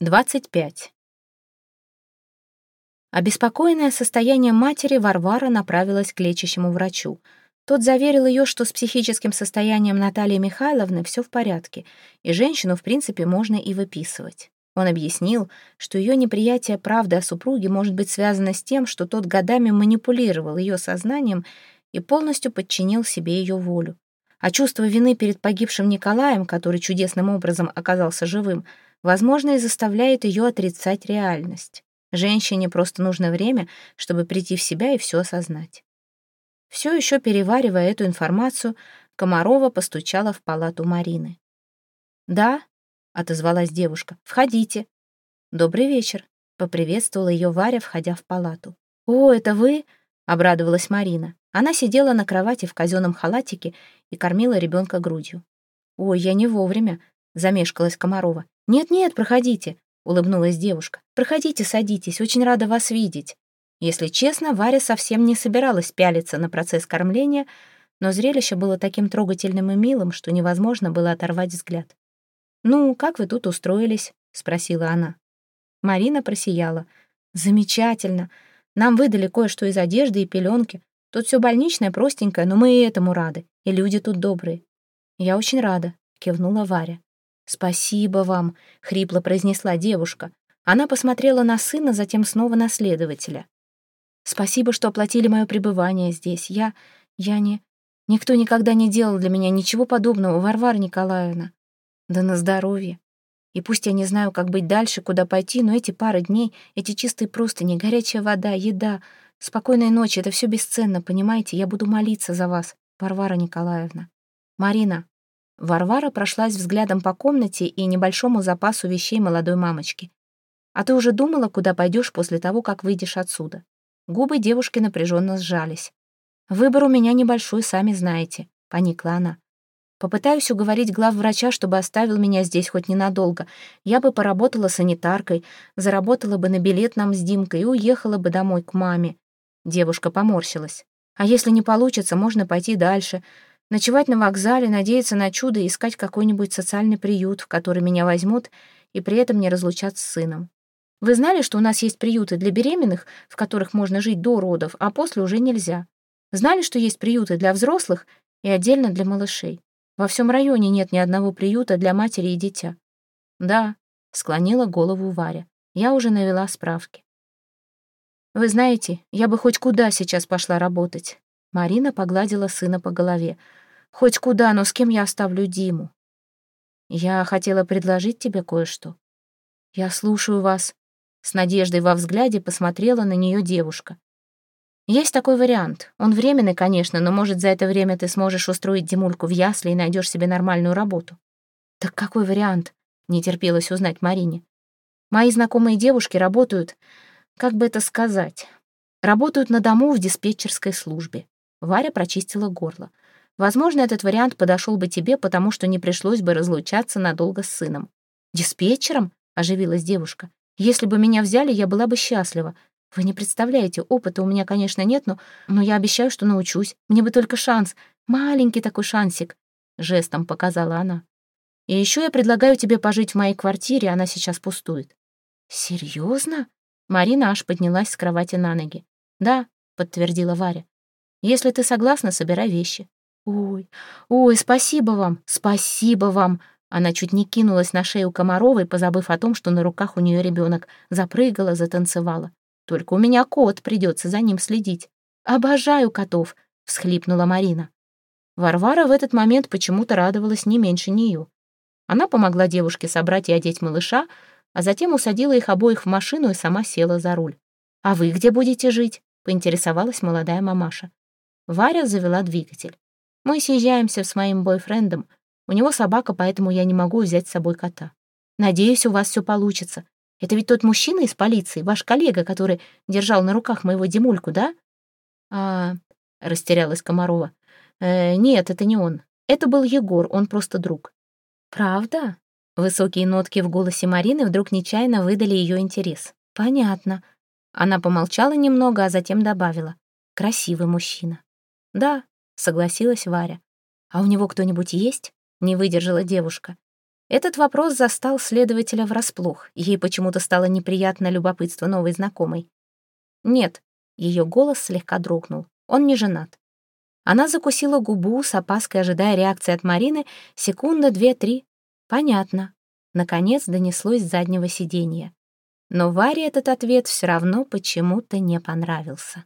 25. Обеспокоенное состоянием матери, Варвара направилась к лечащему врачу. Тот заверил ее, что с психическим состоянием Натальи Михайловны все в порядке, и женщину, в принципе, можно и выписывать. Он объяснил, что ее неприятие правды о супруге может быть связано с тем, что тот годами манипулировал ее сознанием и полностью подчинил себе ее волю. А чувство вины перед погибшим Николаем, который чудесным образом оказался живым, — возможно, и заставляет ее отрицать реальность. Женщине просто нужно время, чтобы прийти в себя и все осознать. Все еще переваривая эту информацию, Комарова постучала в палату Марины. «Да», — отозвалась девушка, — «входите». «Добрый вечер», — поприветствовала ее Варя, входя в палату. «О, это вы?» — обрадовалась Марина. Она сидела на кровати в казенном халатике и кормила ребенка грудью. «Ой, я не вовремя», — замешкалась Комарова. «Нет-нет, проходите», — улыбнулась девушка. «Проходите, садитесь, очень рада вас видеть». Если честно, Варя совсем не собиралась пялиться на процесс кормления, но зрелище было таким трогательным и милым, что невозможно было оторвать взгляд. «Ну, как вы тут устроились?» — спросила она. Марина просияла. «Замечательно. Нам выдали кое-что из одежды и пеленки. Тут все больничное, простенькое, но мы и этому рады. И люди тут добрые». «Я очень рада», — кивнула Варя. «Спасибо вам», — хрипло произнесла девушка. Она посмотрела на сына, затем снова на следователя. «Спасибо, что оплатили мое пребывание здесь. Я... я не... Никто никогда не делал для меня ничего подобного, Варвара Николаевна. Да на здоровье. И пусть я не знаю, как быть дальше, куда пойти, но эти пары дней, эти чистые простыни, горячая вода, еда, спокойной ночи — это все бесценно, понимаете? Я буду молиться за вас, Варвара Николаевна. Марина, Варвара прошлась взглядом по комнате и небольшому запасу вещей молодой мамочки. «А ты уже думала, куда пойдешь после того, как выйдешь отсюда?» Губы девушки напряженно сжались. «Выбор у меня небольшой, сами знаете», — поникла она. «Попытаюсь уговорить главврача, чтобы оставил меня здесь хоть ненадолго. Я бы поработала санитаркой, заработала бы на билет нам с Димкой и уехала бы домой к маме». Девушка поморщилась. «А если не получится, можно пойти дальше. Ночевать на вокзале, надеяться на чудо искать какой-нибудь социальный приют, в который меня возьмут и при этом не разлучат с сыном. Вы знали, что у нас есть приюты для беременных, в которых можно жить до родов, а после уже нельзя? Знали, что есть приюты для взрослых и отдельно для малышей? Во всем районе нет ни одного приюта для матери и дитя. Да, склонила голову Варя. Я уже навела справки. Вы знаете, я бы хоть куда сейчас пошла работать. Марина погладила сына по голове. Хоть куда, но с кем я оставлю Диму? Я хотела предложить тебе кое-что. Я слушаю вас. С надеждой во взгляде посмотрела на нее девушка. Есть такой вариант. Он временный, конечно, но, может, за это время ты сможешь устроить Димульку в ясли и найдешь себе нормальную работу. Так какой вариант? Не терпелось узнать Марине. Мои знакомые девушки работают, как бы это сказать, работают на дому в диспетчерской службе. Варя прочистила горло. Возможно, этот вариант подошел бы тебе, потому что не пришлось бы разлучаться надолго с сыном. «Диспетчером?» — оживилась девушка. «Если бы меня взяли, я была бы счастлива. Вы не представляете, опыта у меня, конечно, нет, но, но я обещаю, что научусь. Мне бы только шанс. Маленький такой шансик», — жестом показала она. «И еще я предлагаю тебе пожить в моей квартире, она сейчас пустует». «Серьезно?» Марина аж поднялась с кровати на ноги. «Да», — подтвердила Варя. «Если ты согласна, собирай вещи. «Ой, ой, спасибо вам, спасибо вам!» Она чуть не кинулась на шею Комаровой, позабыв о том, что на руках у нее ребенок. Запрыгала, затанцевала. «Только у меня кот, придется за ним следить». «Обожаю котов!» — всхлипнула Марина. Варвара в этот момент почему-то радовалась не меньше нее. Она помогла девушке собрать и одеть малыша, а затем усадила их обоих в машину и сама села за руль. «А вы где будете жить?» — поинтересовалась молодая мамаша. Варя завела двигатель. Мы съезжаемся с моим бойфрендом. У него собака, поэтому я не могу взять с собой кота. Надеюсь, у вас все получится. Это ведь тот мужчина из полиции, ваш коллега, который держал на руках моего Димульку, да? А, растерялась Комарова. Э, нет, это не он. Это был Егор, он просто друг. Правда? Высокие нотки в голосе Марины вдруг нечаянно выдали ее интерес. Понятно. Она помолчала немного, а затем добавила. Красивый мужчина. Да, согласилась Варя. «А у него кто-нибудь есть?» — не выдержала девушка. Этот вопрос застал следователя врасплох. Ей почему-то стало неприятно любопытство новой знакомой. «Нет», — ее голос слегка дрогнул, — «он не женат». Она закусила губу, с опаской ожидая реакции от Марины, секунда, две, три. «Понятно». Наконец донеслось с заднего сиденья. Но Варе этот ответ все равно почему-то не понравился.